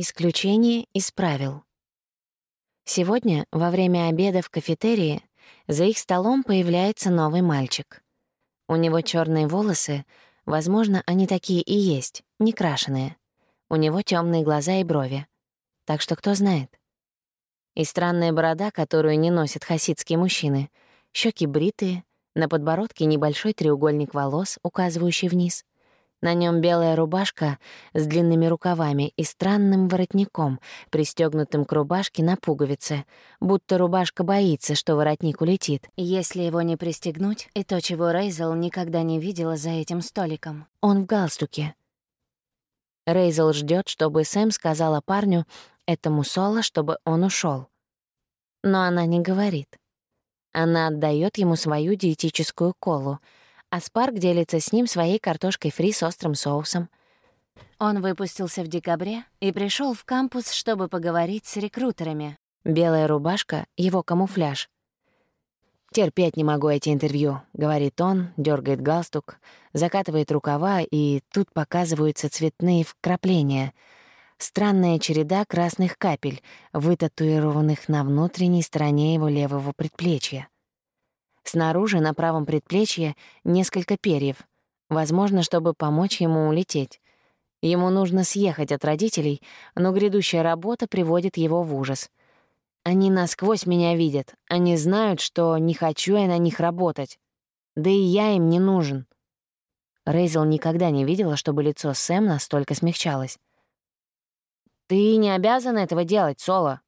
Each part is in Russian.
Исключение из правил. Сегодня, во время обеда в кафетерии, за их столом появляется новый мальчик. У него черные волосы, возможно, они такие и есть, не крашеные. У него темные глаза и брови. Так что кто знает. И странная борода, которую не носят хасидские мужчины, щеки бритые, на подбородке небольшой треугольник волос, указывающий вниз. На нем белая рубашка с длинными рукавами и странным воротником, пристегнутым к рубашке на пуговице, будто рубашка боится, что воротник улетит, если его не пристегнуть, и то, чего Рейзел никогда не видела за этим столиком. Он в галстуке. Рейзел ждет, чтобы Сэм сказала парню, этому Соло, чтобы он ушел. Но она не говорит. Она отдает ему свою диетическую колу — а Спарк делится с ним своей картошкой фри с острым соусом. Он выпустился в декабре и пришел в кампус, чтобы поговорить с рекрутерами. Белая рубашка — его камуфляж. «Терпеть не могу эти интервью», — говорит он, дергает галстук, закатывает рукава, и тут показываются цветные вкрапления. Странная череда красных капель, вытатуированных на внутренней стороне его левого предплечья. Снаружи, на правом предплечье, несколько перьев. Возможно, чтобы помочь ему улететь. Ему нужно съехать от родителей, но грядущая работа приводит его в ужас. Они насквозь меня видят. Они знают, что не хочу я на них работать. Да и я им не нужен. Рейзел никогда не видела, чтобы лицо Сэм настолько смягчалось. «Ты не обязан этого делать, Соло».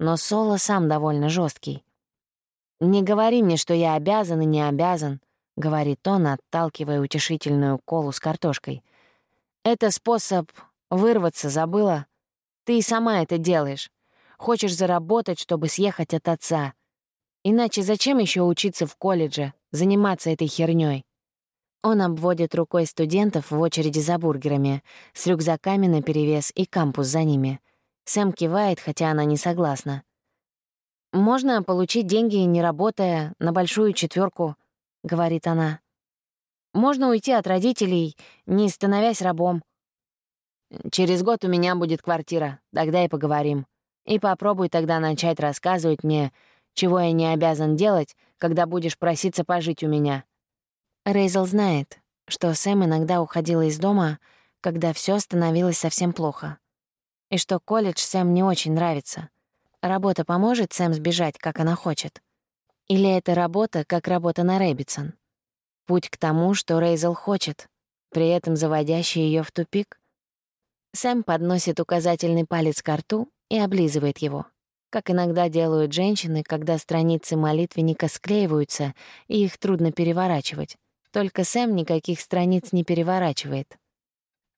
Но Соло сам довольно жесткий. «Не говори мне, что я обязан и не обязан», — говорит он, отталкивая утешительную колу с картошкой. «Это способ вырваться, забыла? Ты и сама это делаешь. Хочешь заработать, чтобы съехать от отца. Иначе зачем еще учиться в колледже, заниматься этой херней? Он обводит рукой студентов в очереди за бургерами, с рюкзаками наперевес и кампус за ними. Сэм кивает, хотя она не согласна. «Можно получить деньги, не работая, на большую четверку, говорит она. «Можно уйти от родителей, не становясь рабом. Через год у меня будет квартира, тогда и поговорим. И попробуй тогда начать рассказывать мне, чего я не обязан делать, когда будешь проситься пожить у меня». Рейзел знает, что Сэм иногда уходила из дома, когда все становилось совсем плохо. И что колледж Сэм не очень нравится — Работа поможет Сэм сбежать, как она хочет? Или это работа, как работа на Рэббитсон? Путь к тому, что Рейзел хочет, при этом заводящий ее в тупик? Сэм подносит указательный палец к рту и облизывает его, как иногда делают женщины, когда страницы молитвенника склеиваются, и их трудно переворачивать. Только Сэм никаких страниц не переворачивает.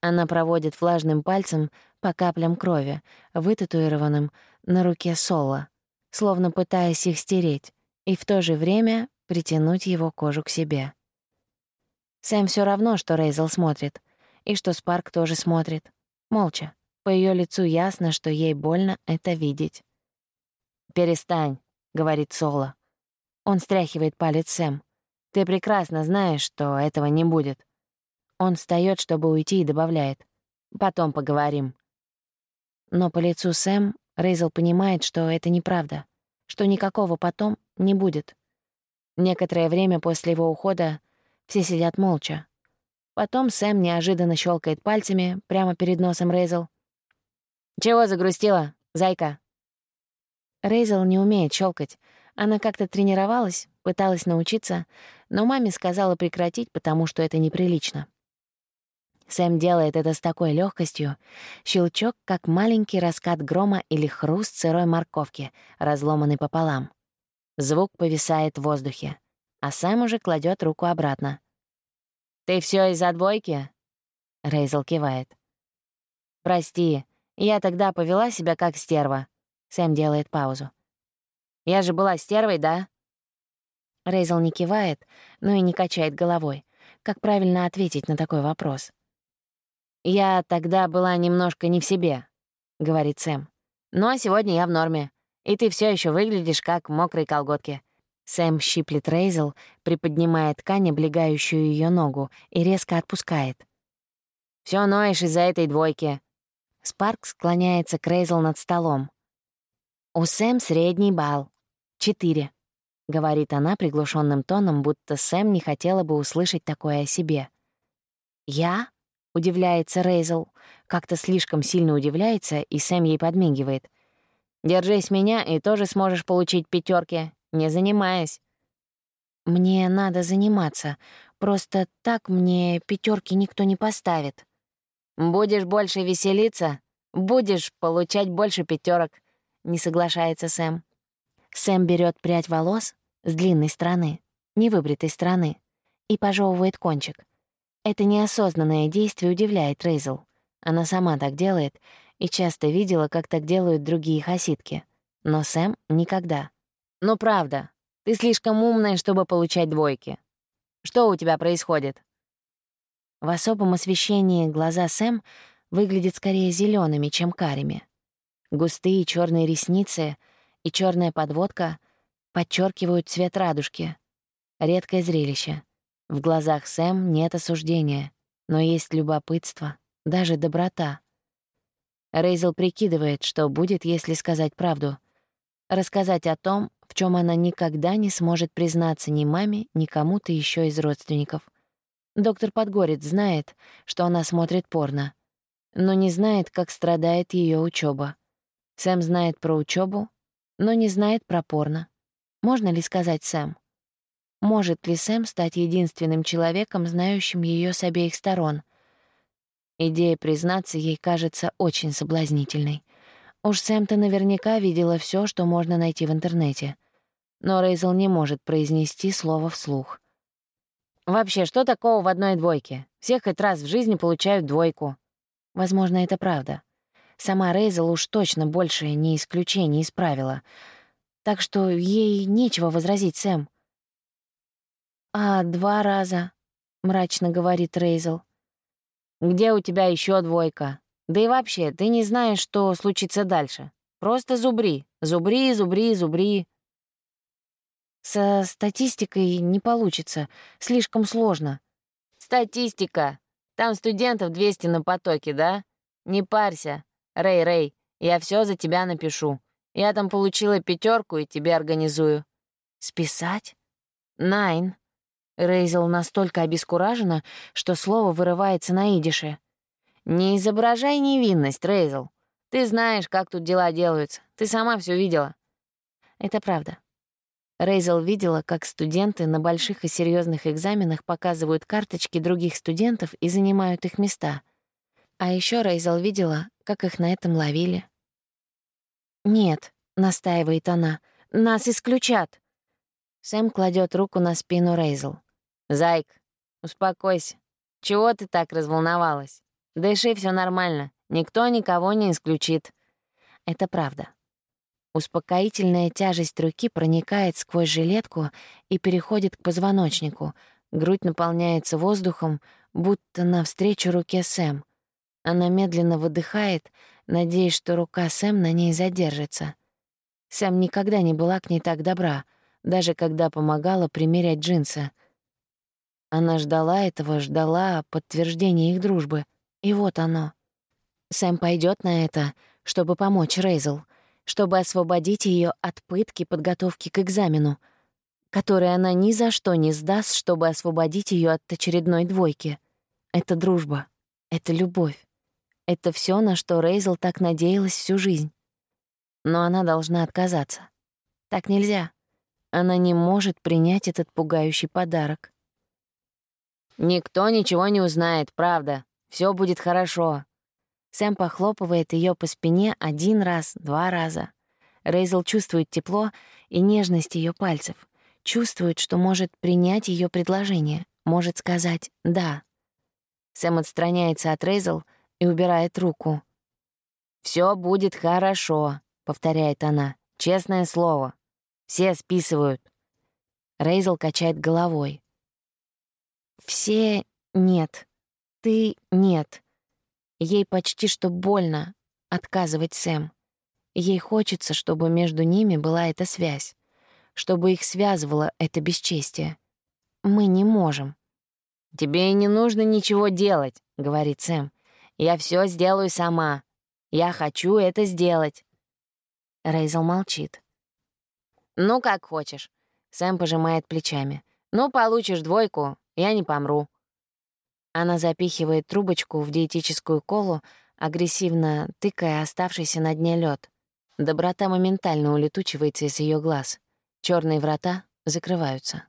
Она проводит влажным пальцем по каплям крови, вытатуированным на руке Соло, словно пытаясь их стереть, и в то же время притянуть его кожу к себе. Сэм все равно, что Рейзел смотрит, и что Спарк тоже смотрит. Молча. По ее лицу ясно, что ей больно это видеть. «Перестань», — говорит Соло. Он стряхивает палец Сэм. «Ты прекрасно знаешь, что этого не будет». Он встает, чтобы уйти, и добавляет. «Потом поговорим». Но по лицу Сэм Рейзел понимает, что это неправда, что никакого потом не будет. Некоторое время после его ухода все сидят молча. Потом Сэм неожиданно щелкает пальцами прямо перед носом Рейзел. «Чего загрустила, зайка?» Рейзел не умеет щелкать. Она как-то тренировалась, пыталась научиться, но маме сказала прекратить, потому что это неприлично. Сэм делает это с такой легкостью. Щелчок, как маленький раскат грома или хруст сырой морковки, разломанный пополам. Звук повисает в воздухе, а Сэм уже кладет руку обратно. «Ты все из-за двойки?» Рейзел кивает. «Прости, я тогда повела себя как стерва». Сэм делает паузу. «Я же была стервой, да?» Рейзел не кивает, но и не качает головой. Как правильно ответить на такой вопрос? «Я тогда была немножко не в себе», — говорит Сэм. «Но «Ну, а сегодня я в норме, и ты все еще выглядишь как мокрые колготки». Сэм щиплет Рейзел, приподнимая ткань, облегающую ее ногу, и резко отпускает. Все ноешь из-за этой двойки». Спарк склоняется к Рейзел над столом. «У Сэм средний балл. Четыре», — говорит она приглушенным тоном, будто Сэм не хотела бы услышать такое о себе. «Я?» — удивляется Рейзел. Как-то слишком сильно удивляется, и Сэм ей подмигивает. «Держись меня, и тоже сможешь получить пятерки, не занимаясь». «Мне надо заниматься. Просто так мне пятерки никто не поставит». «Будешь больше веселиться, будешь получать больше пятерок, не соглашается Сэм. Сэм берет прядь волос с длинной стороны, невыбритой стороны, и пожевывает кончик. Это неосознанное действие удивляет Рейзел. Она сама так делает и часто видела, как так делают другие хасидки. Но Сэм — никогда. «Ну правда, ты слишком умная, чтобы получать двойки. Что у тебя происходит?» В особом освещении глаза Сэм выглядят скорее зелеными, чем карими. Густые черные ресницы и черная подводка подчеркивают цвет радужки. Редкое зрелище — в глазах Сэм нет осуждения, но есть любопытство, даже доброта. Рейзел прикидывает, что будет, если сказать правду. Рассказать о том, в чем она никогда не сможет признаться ни маме, ни кому-то еще из родственников. Доктор Подгорец знает, что она смотрит порно, но не знает, как страдает ее учеба. Сэм знает про учебу, но не знает про порно. Можно ли сказать Сэм? Может ли Сэм стать единственным человеком, знающим ее с обеих сторон? Идея признаться ей кажется очень соблазнительной. Уж Сэм-то наверняка видела все, что можно найти в интернете. Но Рейзел не может произнести слово вслух. «Вообще, что такого в одной двойке? Всех хоть раз в жизни получают двойку». Возможно, это правда. Сама Рейзел уж точно больше не исключение из правила. Так что ей нечего возразить Сэм. «А, два раза», — мрачно говорит Рейзел. «Где у тебя еще двойка? Да и вообще, ты не знаешь, что случится дальше. Просто зубри, зубри, зубри, зубри». «Со статистикой не получится, слишком сложно». «Статистика. Там студентов 200 на потоке, да? Не парься. Рэй, Рэй, я все за тебя напишу. Я там получила пятерку и тебе организую». «Списать?» «Найн». Рейзел настолько обескуражена, что слово вырывается на идише. «Не изображай невинность, Рейзел. Ты знаешь, как тут дела делаются. Ты сама все видела». Это правда. Рейзел видела, как студенты на больших и серьезных экзаменах показывают карточки других студентов и занимают их места. А еще Рейзел видела, как их на этом ловили. «Нет», — настаивает она, — «нас исключат». Сэм кладет руку на спину Рейзел. «Зайк, успокойся. Чего ты так разволновалась? Дыши, все нормально. Никто никого не исключит». Это правда. Успокоительная тяжесть руки проникает сквозь жилетку и переходит к позвоночнику. Грудь наполняется воздухом, будто навстречу руке Сэм. Она медленно выдыхает, надеясь, что рука Сэм на ней задержится. Сэм никогда не была к ней так добра, даже когда помогала примерять джинсы — она ждала этого, ждала подтверждения их дружбы. И вот оно. Сэм пойдет на это, чтобы помочь Рейзел, чтобы освободить ее от пытки подготовки к экзамену, который она ни за что не сдаст, чтобы освободить ее от очередной двойки. Это дружба, это любовь. Это все, на что Рейзел так надеялась всю жизнь. Но она должна отказаться. Так нельзя. Она не может принять этот пугающий подарок. «Никто ничего не узнает, правда. Все будет хорошо». Сэм похлопывает ее по спине один раз, два раза. Рейзел чувствует тепло и нежность ее пальцев. Чувствует, что может принять ее предложение, может сказать «да». Сэм отстраняется от Рейзел и убирает руку. Все будет хорошо», — повторяет она. «Честное слово. Все списывают». Рейзел качает головой. Все нет. Ты нет. Ей почти что больно отказывать Сэм. Ей хочется, чтобы между ними была эта связь, чтобы их связывало это бесчестие. Мы не можем. «Тебе и не нужно ничего делать», — говорит Сэм. «Я все сделаю сама. Я хочу это сделать. Рейзел молчит. «Ну, как хочешь». Сэм пожимает плечами. «Ну, получишь двойку, я не помру». Она запихивает трубочку в диетическую колу, агрессивно тыкая оставшийся на дне лед. Доброта моментально улетучивается из ее глаз. Черные врата закрываются.